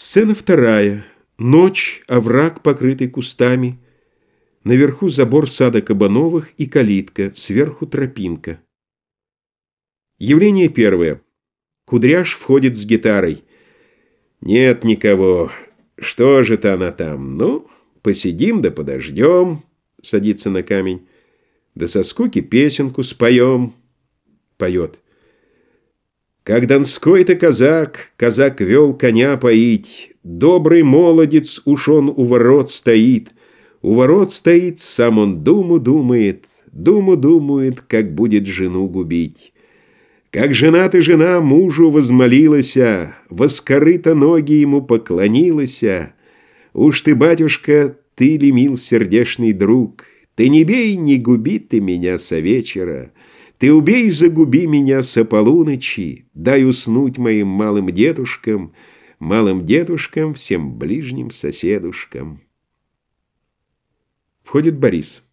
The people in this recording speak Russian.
Сцена вторая. Ночь, овраг, покрытый кустами. Наверху забор сада Кабановых и калитка, сверху тропинка. Явление первое. Кудряш входит с гитарой. Нет никого. Что же то она там? Ну, посидим да подождем. Садится на камень. Да со скуки песенку споем. Поет. Как донской-то казак, казак вел коня поить, Добрый молодец уж он у ворот стоит, У ворот стоит, сам он думу думает, Думу думает, как будет жену губить. Как жена ты жена мужу возмолилася, Воскорыто ноги ему поклонилася. Уж ты, батюшка, ты ли, мил сердешный друг, Ты не бей, не губи ты меня со вечера, ты убей, загуби меня со полуночи, дай уснуть моим малым дедушкам, малым дедушкам, всем ближним соседушкам. Входит Борис.